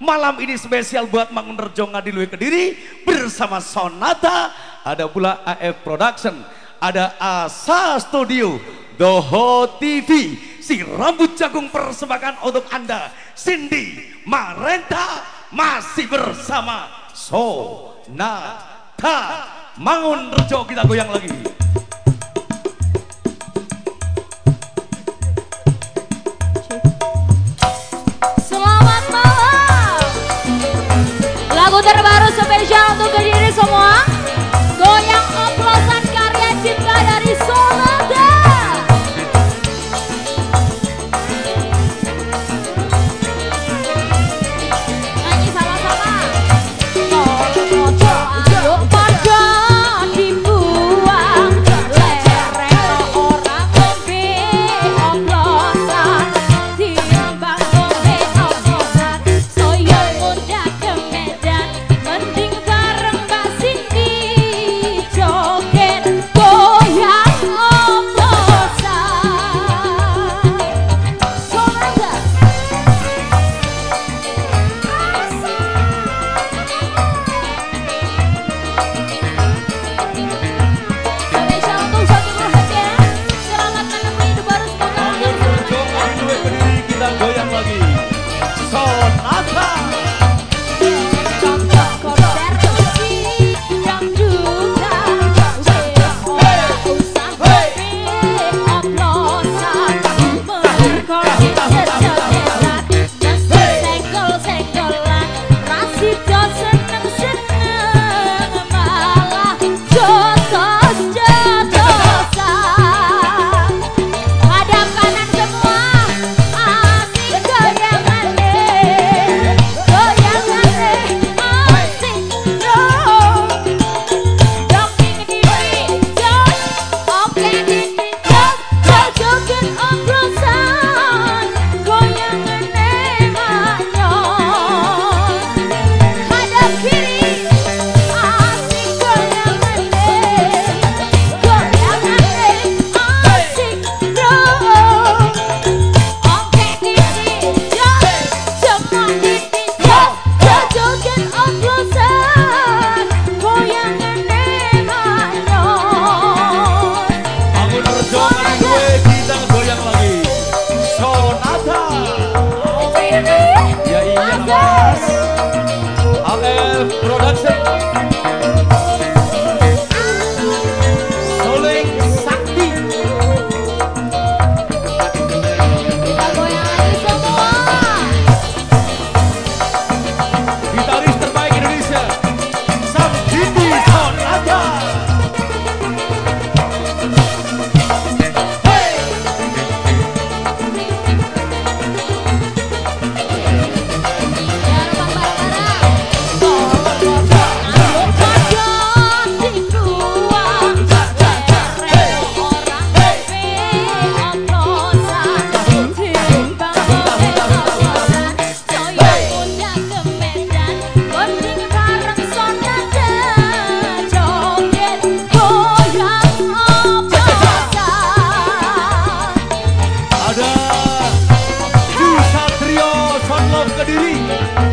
Malam ini spesial buat Mangunrejo Ngadiluwe Kediri bersama Sonata, ada pula AF Production, ada Asa Studio, Doho TV, si rambut jagung persembahkan untuk Anda, Cindy Marenta masih bersama Sonata. Mangunrejo kita goyang lagi. Say. Piriri.